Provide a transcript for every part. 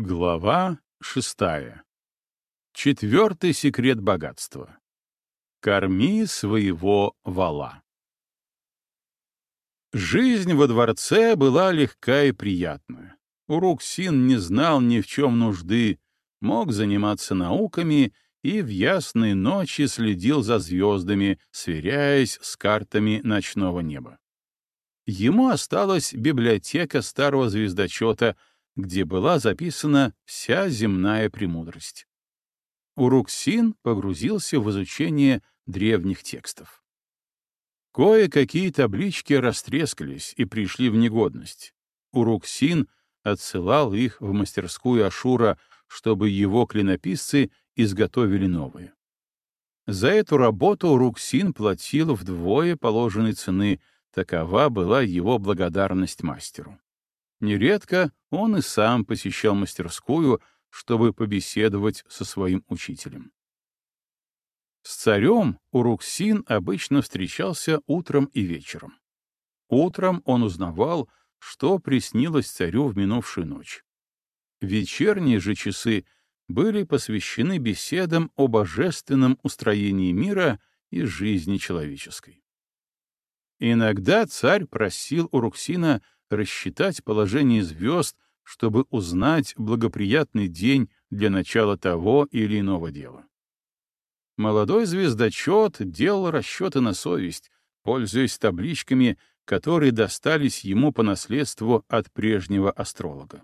Глава шестая. Четвертый секрет богатства. Корми своего вала. Жизнь во дворце была легка и приятна. Уруксин не знал ни в чем нужды, мог заниматься науками и в ясные ночи следил за звездами, сверяясь с картами ночного неба. Ему осталась библиотека старого звездочета, где была записана вся земная премудрость. Уруксин погрузился в изучение древних текстов. Кое-какие таблички растрескались и пришли в негодность. Уруксин отсылал их в мастерскую Ашура, чтобы его клинописцы изготовили новые. За эту работу Уруксин платил вдвое положенной цены, такова была его благодарность мастеру. Нередко он и сам посещал мастерскую, чтобы побеседовать со своим учителем. С царем Уруксин обычно встречался утром и вечером. Утром он узнавал, что приснилось царю в минувшую ночь. Вечерние же часы были посвящены беседам о божественном устроении мира и жизни человеческой. Иногда царь просил Уруксина рассчитать положение звезд, чтобы узнать благоприятный день для начала того или иного дела. Молодой звездочет делал расчеты на совесть, пользуясь табличками, которые достались ему по наследству от прежнего астролога.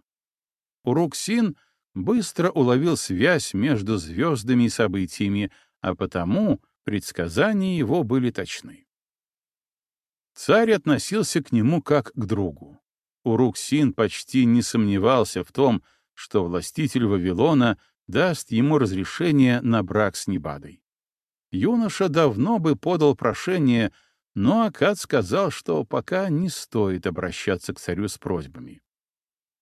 Уруксин быстро уловил связь между звездами и событиями, а потому предсказания его были точны. Царь относился к нему как к другу. Уруксин почти не сомневался в том, что властитель Вавилона даст ему разрешение на брак с Небадой. Юноша давно бы подал прошение, но Акад сказал, что пока не стоит обращаться к царю с просьбами.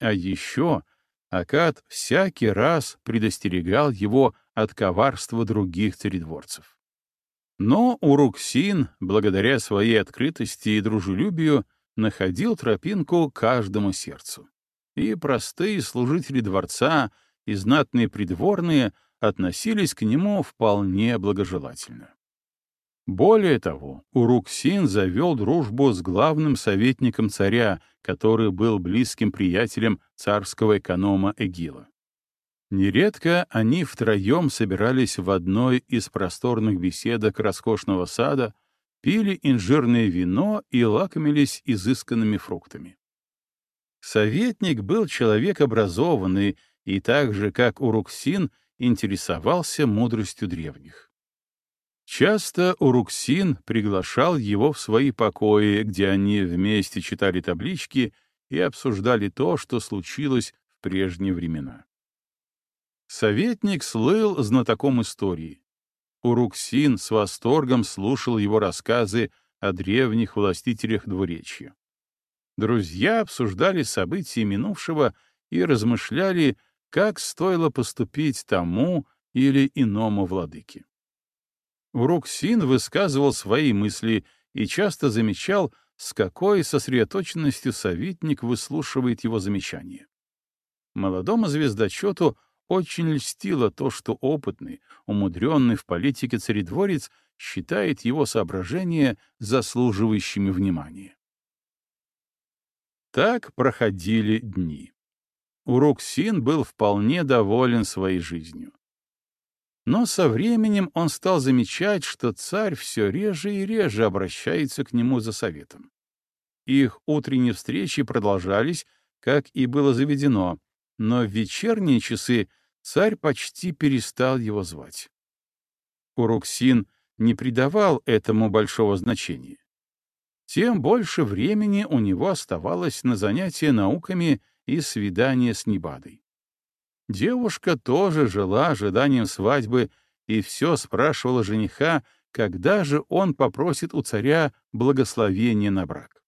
А еще Акад всякий раз предостерегал его от коварства других царедворцев. Но Уруксин, благодаря своей открытости и дружелюбию, находил тропинку каждому сердцу. И простые служители дворца, и знатные придворные относились к нему вполне благожелательно. Более того, Уруксин завел дружбу с главным советником царя, который был близким приятелем царского эконома Эгила. Нередко они втроем собирались в одной из просторных беседок роскошного сада, пили инжирное вино и лакомились изысканными фруктами. Советник был человек образованный и так же, как Уруксин, интересовался мудростью древних. Часто Уруксин приглашал его в свои покои, где они вместе читали таблички и обсуждали то, что случилось в прежние времена. Советник слыл знатоком истории. Уруксин с восторгом слушал его рассказы о древних властителях двуречья. Друзья обсуждали события минувшего и размышляли, как стоило поступить тому или иному владыке. Уруксин высказывал свои мысли и часто замечал, с какой сосредоточенностью советник выслушивает его замечания. Молодому звездочету очень льстило то, что опытный, умудренный в политике царедворец считает его соображения заслуживающими внимания. Так проходили дни. Уруксин был вполне доволен своей жизнью. Но со временем он стал замечать, что царь все реже и реже обращается к нему за советом. Их утренние встречи продолжались, как и было заведено, но в вечерние часы царь почти перестал его звать. Уруксин не придавал этому большого значения. Тем больше времени у него оставалось на занятия науками и свидания с Небадой. Девушка тоже жила ожиданием свадьбы и все спрашивала жениха, когда же он попросит у царя благословения на брак.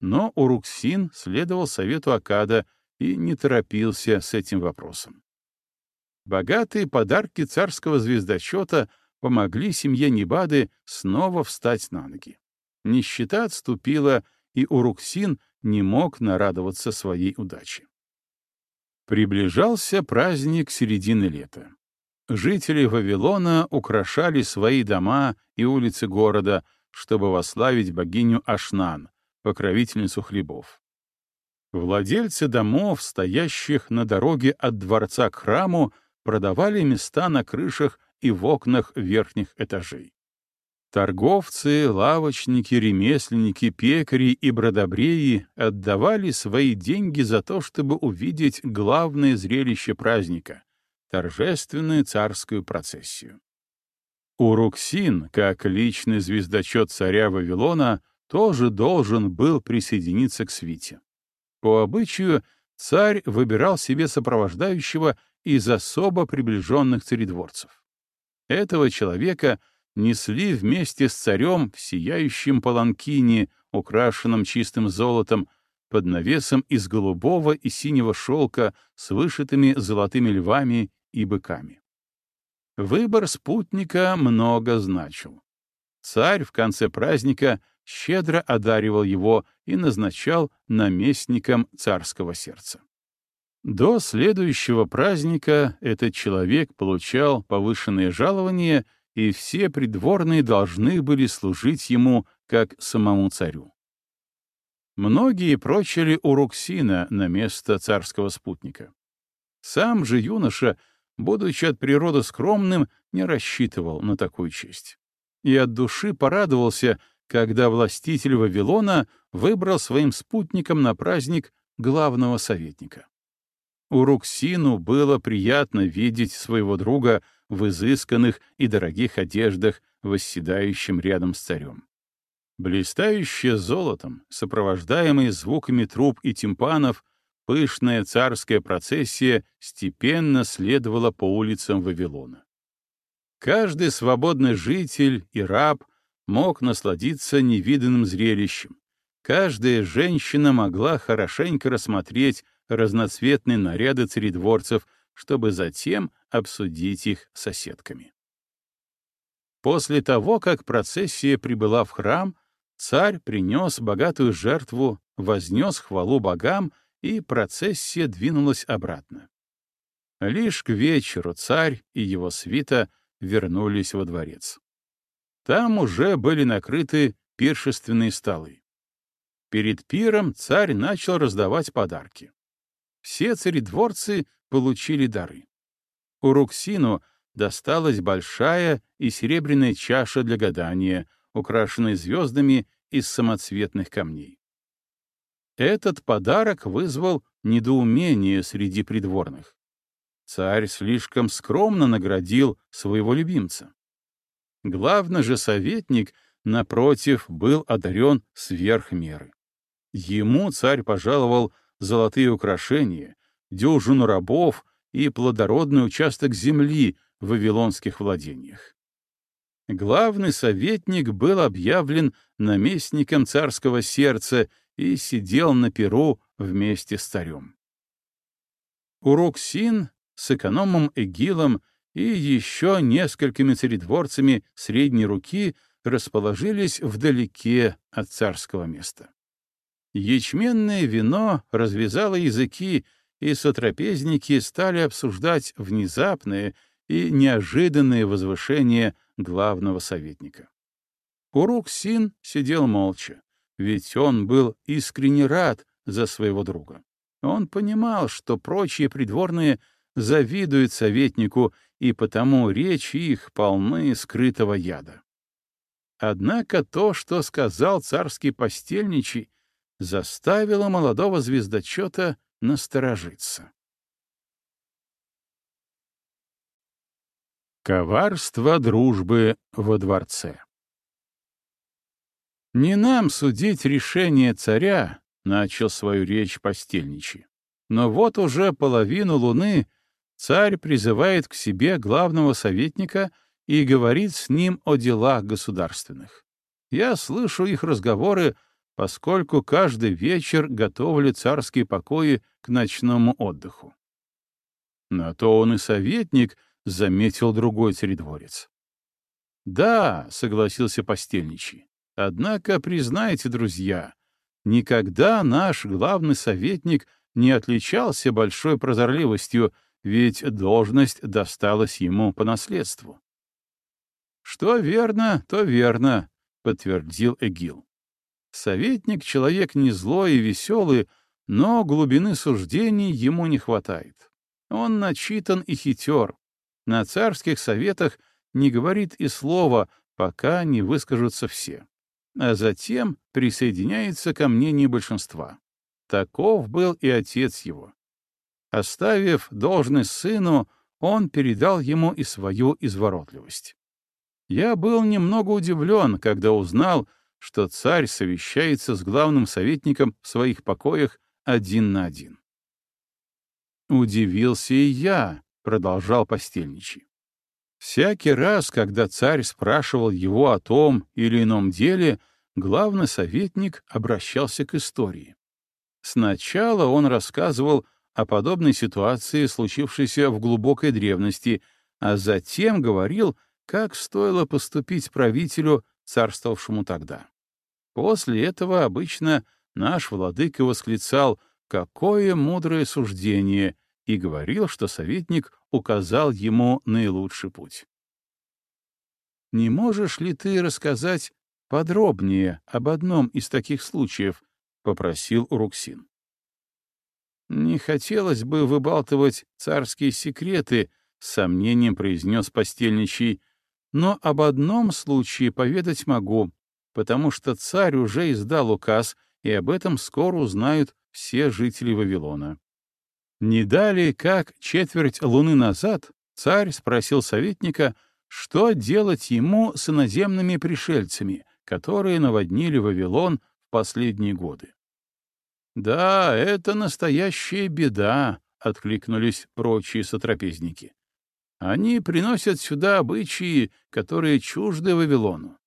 Но Уруксин следовал совету Акада и не торопился с этим вопросом. Богатые подарки царского звездочета помогли семье Небады снова встать на ноги. Нищета отступила, и Уруксин не мог нарадоваться своей удаче. Приближался праздник середины лета. Жители Вавилона украшали свои дома и улицы города, чтобы вославить богиню Ашнан, покровительницу хлебов. Владельцы домов, стоящих на дороге от дворца к храму, продавали места на крышах и в окнах верхних этажей. Торговцы, лавочники, ремесленники, пекари и бродобреи отдавали свои деньги за то, чтобы увидеть главное зрелище праздника — торжественную царскую процессию. Уруксин, как личный звездочет царя Вавилона, тоже должен был присоединиться к свите. По обычаю, царь выбирал себе сопровождающего из особо приближенных царедворцев. Этого человека — несли вместе с царем в сияющем паланкине, украшенном чистым золотом, под навесом из голубого и синего шелка с вышитыми золотыми львами и быками. Выбор спутника много значил. Царь в конце праздника щедро одаривал его и назначал наместником царского сердца. До следующего праздника этот человек получал повышенное жалование — и все придворные должны были служить ему, как самому царю. Многие прочили у Руксина на место царского спутника. Сам же юноша, будучи от природы скромным, не рассчитывал на такую честь. И от души порадовался, когда властитель Вавилона выбрал своим спутником на праздник главного советника. Уруксину было приятно видеть своего друга в изысканных и дорогих одеждах, восседающим рядом с царем. Блистающая золотом, сопровождаемая звуками труб и тимпанов, пышная царская процессия степенно следовала по улицам Вавилона. Каждый свободный житель и раб мог насладиться невиданным зрелищем. Каждая женщина могла хорошенько рассмотреть разноцветные наряды царедворцев, чтобы затем обсудить их соседками. После того, как процессия прибыла в храм, царь принес богатую жертву, вознес хвалу богам, и процессия двинулась обратно. Лишь к вечеру царь и его свита вернулись во дворец. Там уже были накрыты пиршественные столы. Перед пиром царь начал раздавать подарки. Все царедворцы получили дары. Уруксину досталась большая и серебряная чаша для гадания, украшенная звездами из самоцветных камней. Этот подарок вызвал недоумение среди придворных. Царь слишком скромно наградил своего любимца. Главный же советник, напротив, был одарен сверх меры. Ему царь пожаловал золотые украшения, дюжину рабов и плодородный участок земли в вавилонских владениях. Главный советник был объявлен наместником царского сердца и сидел на перу вместе с царем. Уроксин с экономом Эгилом и еще несколькими царедворцами средней руки расположились вдалеке от царского места. Ячменное вино развязало языки, и сотрапезники стали обсуждать внезапное и неожиданное возвышение главного советника. Урук Син сидел молча, ведь он был искренне рад за своего друга. Он понимал, что прочие придворные завидуют советнику, и потому речи их полны скрытого яда. Однако то, что сказал царский постельничий, заставило молодого звездочета насторожиться. Коварство дружбы во дворце «Не нам судить решение царя», — начал свою речь постельничий. «Но вот уже половину луны царь призывает к себе главного советника и говорит с ним о делах государственных. Я слышу их разговоры поскольку каждый вечер готовили царские покои к ночному отдыху. На то он и советник, — заметил другой царедворец. «Да», — согласился постельничий, — «однако признайте, друзья, никогда наш главный советник не отличался большой прозорливостью, ведь должность досталась ему по наследству. «Что верно, то верно», — подтвердил Эгил. «Советник — человек не злой и веселый, но глубины суждений ему не хватает. Он начитан и хитер. На царских советах не говорит и слова, пока не выскажутся все. А затем присоединяется ко мнению большинства. Таков был и отец его. Оставив должность сыну, он передал ему и свою изворотливость. Я был немного удивлен, когда узнал, что царь совещается с главным советником в своих покоях один на один. «Удивился и я», — продолжал постельничий. Всякий раз, когда царь спрашивал его о том или ином деле, главный советник обращался к истории. Сначала он рассказывал о подобной ситуации, случившейся в глубокой древности, а затем говорил, как стоило поступить правителю, царствовавшему тогда. После этого обычно наш владыка восклицал «Какое мудрое суждение!» и говорил, что советник указал ему наилучший путь. «Не можешь ли ты рассказать подробнее об одном из таких случаев?» — попросил Уруксин. «Не хотелось бы выбалтывать царские секреты», — с сомнением произнес постельничий, «но об одном случае поведать могу, потому что царь уже издал указ, и об этом скоро узнают все жители Вавилона. Не далее, как четверть луны назад, царь спросил советника, что делать ему с иноземными пришельцами, которые наводнили Вавилон в последние годы. «Да, это настоящая беда», — откликнулись прочие сотрапезники. «Они приносят сюда обычаи, которые чужды Вавилону.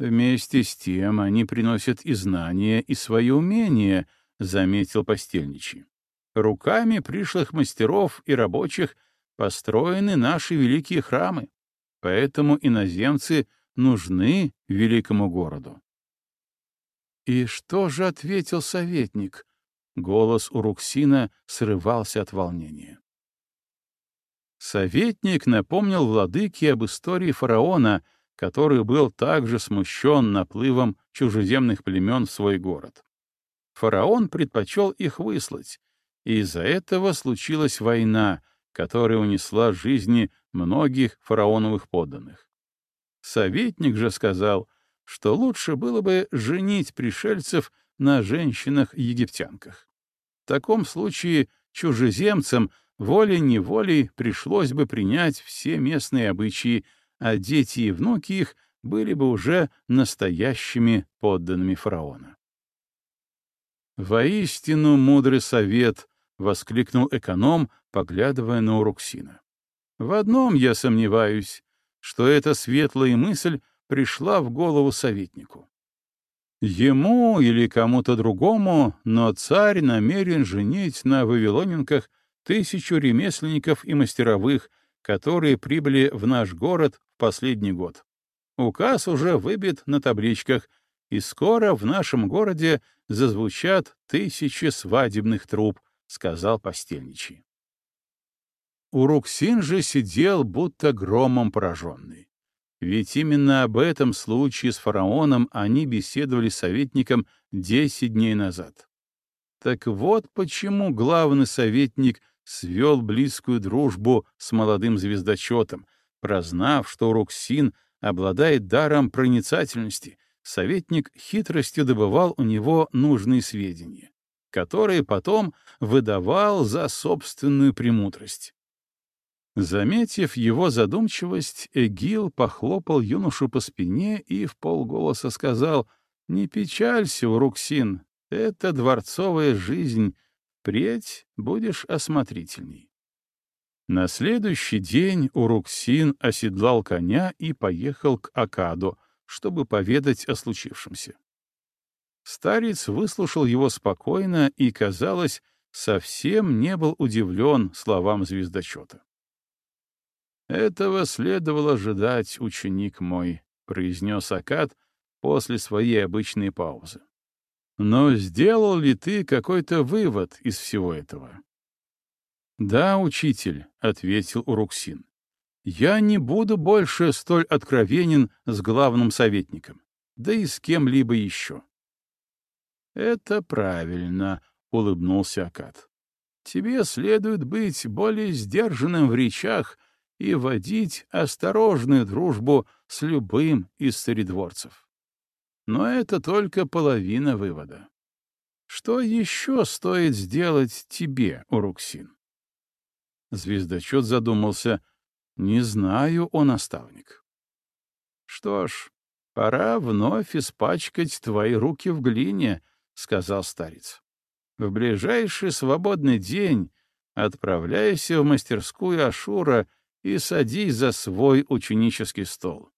Вместе с тем они приносят и знания, и свои умения, — заметил постельничий. Руками пришлых мастеров и рабочих построены наши великие храмы, поэтому иноземцы нужны великому городу. И что же ответил советник? Голос у Руксина срывался от волнения. Советник напомнил владыке об истории фараона — который был также смущен наплывом чужеземных племен в свой город. Фараон предпочел их выслать, и из-за этого случилась война, которая унесла жизни многих фараоновых подданных. Советник же сказал, что лучше было бы женить пришельцев на женщинах-египтянках. В таком случае чужеземцам волей-неволей пришлось бы принять все местные обычаи, а дети и внуки их были бы уже настоящими подданными фараона. «Воистину мудрый совет!» — воскликнул эконом, поглядывая на Уруксина. «В одном я сомневаюсь, что эта светлая мысль пришла в голову советнику. Ему или кому-то другому, но царь намерен женить на вавилоненках тысячу ремесленников и мастеровых, которые прибыли в наш город последний год. Указ уже выбит на табличках, и скоро в нашем городе зазвучат тысячи свадебных труб, — сказал постельничий. Уруксин же сидел, будто громом пораженный. Ведь именно об этом случае с фараоном они беседовали с советником десять дней назад. Так вот почему главный советник свел близкую дружбу с молодым звездочетом, Прознав, что Руксин обладает даром проницательности, советник хитростью добывал у него нужные сведения, которые потом выдавал за собственную премудрость. Заметив его задумчивость, Эгил похлопал юношу по спине и в полголоса сказал, «Не печалься, Уруксин, это дворцовая жизнь, впредь будешь осмотрительней». На следующий день Уруксин оседлал коня и поехал к Акаду, чтобы поведать о случившемся. Старец выслушал его спокойно и, казалось, совсем не был удивлен словам звездочета. «Этого следовало ожидать, ученик мой», — произнес Акад после своей обычной паузы. Но сделал ли ты какой-то вывод из всего этого? «Да, учитель», — ответил Уруксин. «Я не буду больше столь откровенен с главным советником, да и с кем-либо еще». «Это правильно», — улыбнулся Акад. «Тебе следует быть более сдержанным в речах и водить осторожную дружбу с любым из царедворцев. Но это только половина вывода. Что еще стоит сделать тебе, Уруксин?» Звездочет задумался. «Не знаю, о наставник». «Что ж, пора вновь испачкать твои руки в глине», — сказал старец. «В ближайший свободный день отправляйся в мастерскую Ашура и садись за свой ученический стол.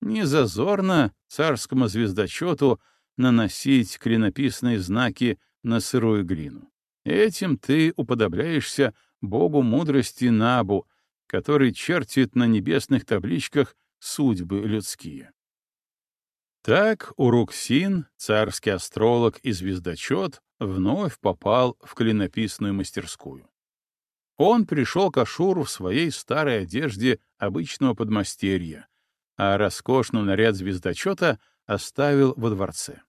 Не зазорно царскому звездочету наносить клинописные знаки на сырую глину. Этим ты уподобляешься богу мудрости Набу, который чертит на небесных табличках судьбы людские. Так Уруксин, царский астролог и звездочет, вновь попал в клинописную мастерскую. Он пришел к Ашуру в своей старой одежде обычного подмастерья, а роскошный наряд звездочета оставил во дворце.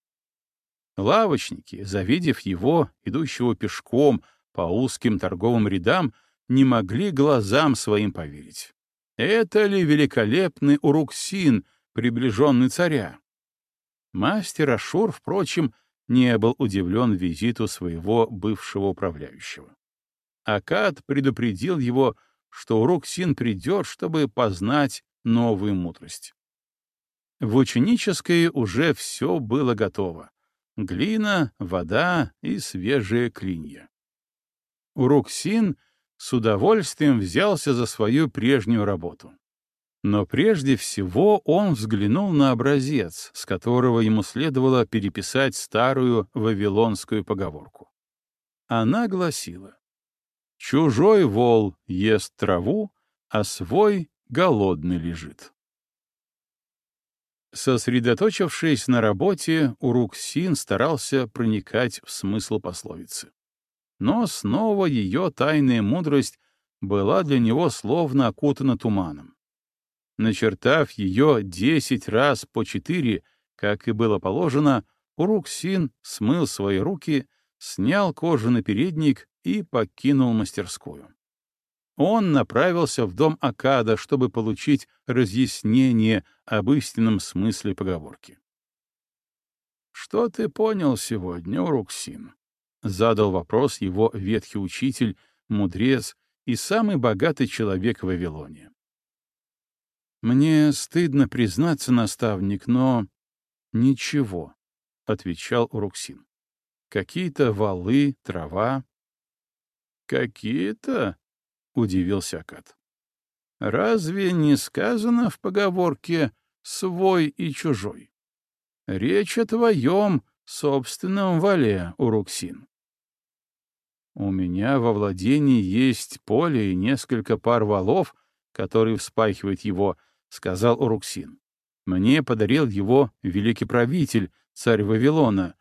Лавочники, завидев его, идущего пешком по узким торговым рядам, не могли глазам своим поверить. Это ли великолепный Уруксин, приближенный царя? Мастер Ашур, впрочем, не был удивлен визиту своего бывшего управляющего. Акад предупредил его, что Уруксин придет, чтобы познать новую мудрость. В ученической уже все было готово. Глина, вода и свежие клинья. Уруксин с удовольствием взялся за свою прежнюю работу. Но прежде всего он взглянул на образец, с которого ему следовало переписать старую вавилонскую поговорку. Она гласила «Чужой вол ест траву, а свой голодный лежит». Сосредоточившись на работе, Уруксин старался проникать в смысл пословицы но снова ее тайная мудрость была для него словно окутана туманом. Начертав ее десять раз по четыре, как и было положено, Уруксин смыл свои руки, снял кожаный передник и покинул мастерскую. Он направился в дом Акада, чтобы получить разъяснение об истинном смысле поговорки. «Что ты понял сегодня, Уруксин?» — задал вопрос его ветхий учитель, мудрец и самый богатый человек в Вавилоне. «Мне стыдно признаться, наставник, но ничего», — отвечал Уруксин. «Какие-то валы, трава». «Какие-то?» — удивился Акад. «Разве не сказано в поговорке «свой и чужой»? Речь о твоем собственном вале, Уруксин. У меня во владении есть поле и несколько пар валов, которые вспахивают его, — сказал Уруксин. Мне подарил его великий правитель, царь Вавилона,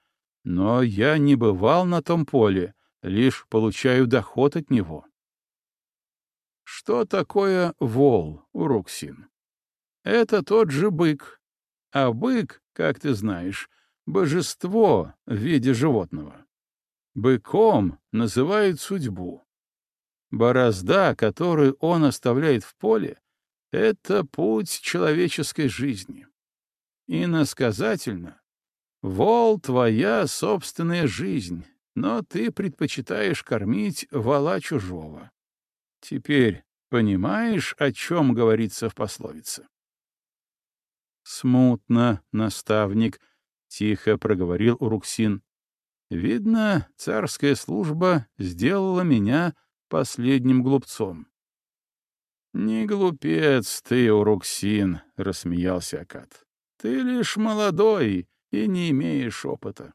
но я не бывал на том поле, лишь получаю доход от него. Что такое вол, Уруксин? Это тот же бык. А бык, как ты знаешь, божество в виде животного. Быком называют судьбу. Борозда, которую он оставляет в поле, — это путь человеческой жизни. Иносказательно, вол — твоя собственная жизнь, но ты предпочитаешь кормить вала чужого. Теперь понимаешь, о чем говорится в пословице? Смутно, наставник —— тихо проговорил Уруксин. «Видно, царская служба сделала меня последним глупцом». «Не глупец ты, Уруксин», — рассмеялся Акад. «Ты лишь молодой и не имеешь опыта.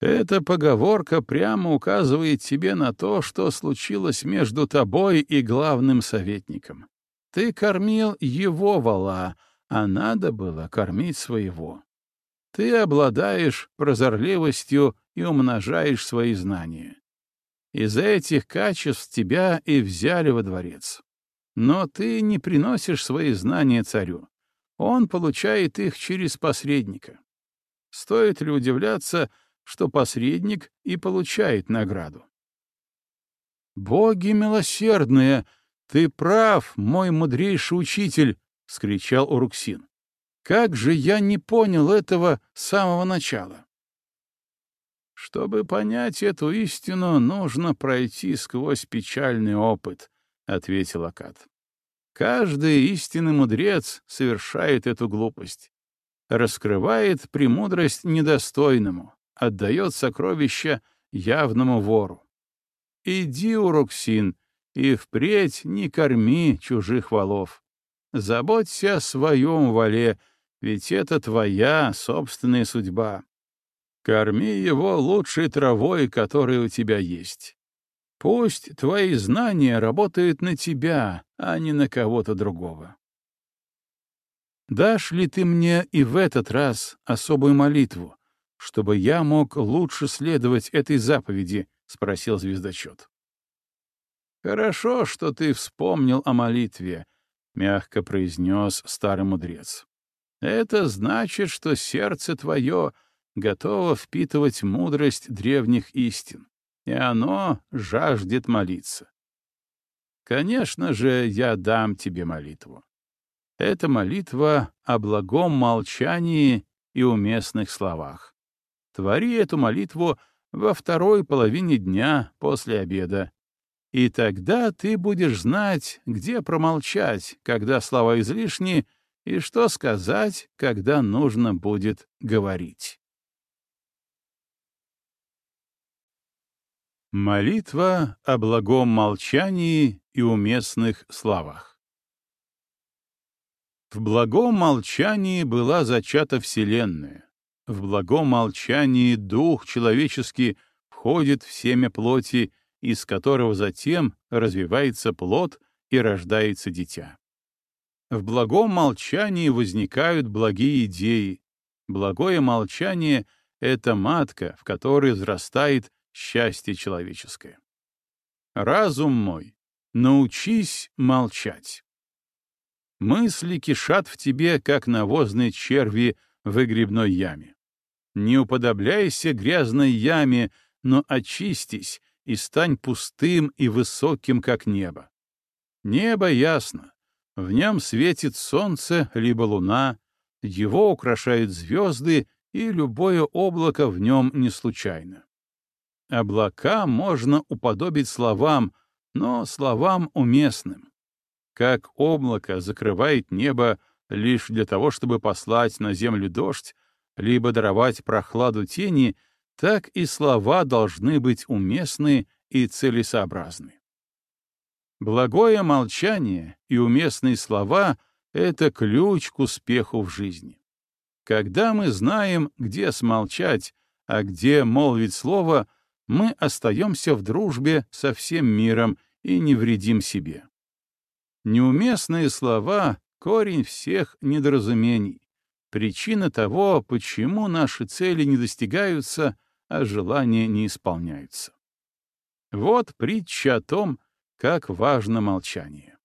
Эта поговорка прямо указывает тебе на то, что случилось между тобой и главным советником. Ты кормил его вала, а надо было кормить своего. Ты обладаешь прозорливостью и умножаешь свои знания. Из этих качеств тебя и взяли во дворец. Но ты не приносишь свои знания царю. Он получает их через посредника. Стоит ли удивляться, что посредник и получает награду? «Боги милосердные! Ты прав, мой мудрейший учитель!» — скричал Уруксин. «Как же я не понял этого с самого начала!» «Чтобы понять эту истину, нужно пройти сквозь печальный опыт», — ответил Акад. «Каждый истинный мудрец совершает эту глупость, раскрывает премудрость недостойному, отдает сокровища явному вору. Иди, Уроксин, и впредь не корми чужих валов. Заботься о своем вале, ведь это твоя собственная судьба. Корми его лучшей травой, которая у тебя есть. Пусть твои знания работают на тебя, а не на кого-то другого. Дашь ли ты мне и в этот раз особую молитву, чтобы я мог лучше следовать этой заповеди, — спросил звездочет. «Хорошо, что ты вспомнил о молитве», — мягко произнес старый мудрец. «Это значит, что сердце твое готово впитывать мудрость древних истин, и оно жаждет молиться. Конечно же, я дам тебе молитву. Это молитва о благом молчании и уместных словах. Твори эту молитву во второй половине дня после обеда. И тогда ты будешь знать, где промолчать, когда слова излишни, и что сказать, когда нужно будет говорить. Молитва о благом молчании и уместных словах В благом молчании была зачата Вселенная, в благом молчании дух человеческий входит в семя плоти, из которого затем развивается плод и рождается дитя. В благом молчании возникают благие идеи. Благое молчание — это матка, в которой взрастает счастье человеческое. Разум мой, научись молчать. Мысли кишат в тебе, как навозные черви в выгребной яме. Не уподобляйся грязной яме, но очистись и стань пустым и высоким, как небо. Небо ясно, в нем светит солнце либо луна, его украшают звезды, и любое облако в нем не случайно. Облака можно уподобить словам, но словам уместным. Как облако закрывает небо лишь для того, чтобы послать на землю дождь, либо даровать прохладу тени, так и слова должны быть уместны и целесообразны. Благое молчание и уместные слова — это ключ к успеху в жизни. Когда мы знаем, где смолчать, а где молвить слово, мы остаемся в дружбе со всем миром и не вредим себе. Неуместные слова — корень всех недоразумений причина того, почему наши цели не достигаются, а желания не исполняются. Вот притча о том, как важно молчание.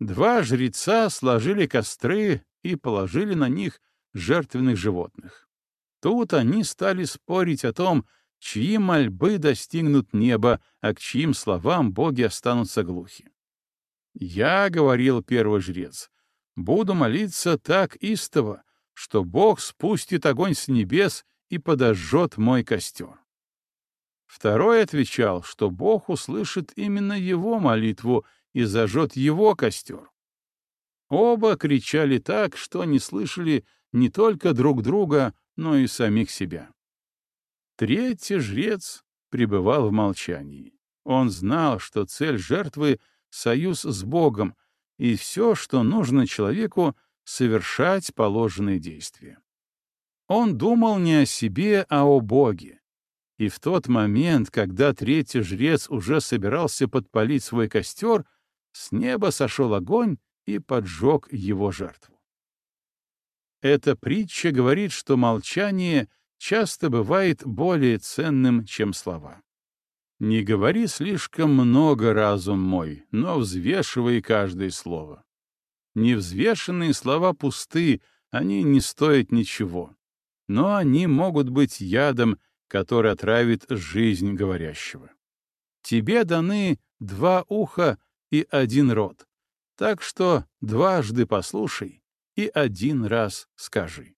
Два жреца сложили костры и положили на них жертвенных животных. Тут они стали спорить о том, чьи мольбы достигнут неба, а к чьим словам боги останутся глухи. «Я, — говорил первый жрец, Буду молиться так истово, что Бог спустит огонь с небес и подожжет мой костер. Второй отвечал, что Бог услышит именно его молитву и зажжет его костер. Оба кричали так, что не слышали не только друг друга, но и самих себя. Третий жрец пребывал в молчании. Он знал, что цель жертвы — союз с Богом, и все, что нужно человеку, совершать положенные действия. Он думал не о себе, а о Боге. И в тот момент, когда третий жрец уже собирался подпалить свой костер, с неба сошел огонь и поджег его жертву. Эта притча говорит, что молчание часто бывает более ценным, чем слова. Не говори слишком много, разум мой, но взвешивай каждое слово. Невзвешенные слова пусты, они не стоят ничего. Но они могут быть ядом, который отравит жизнь говорящего. Тебе даны два уха и один рот, так что дважды послушай и один раз скажи.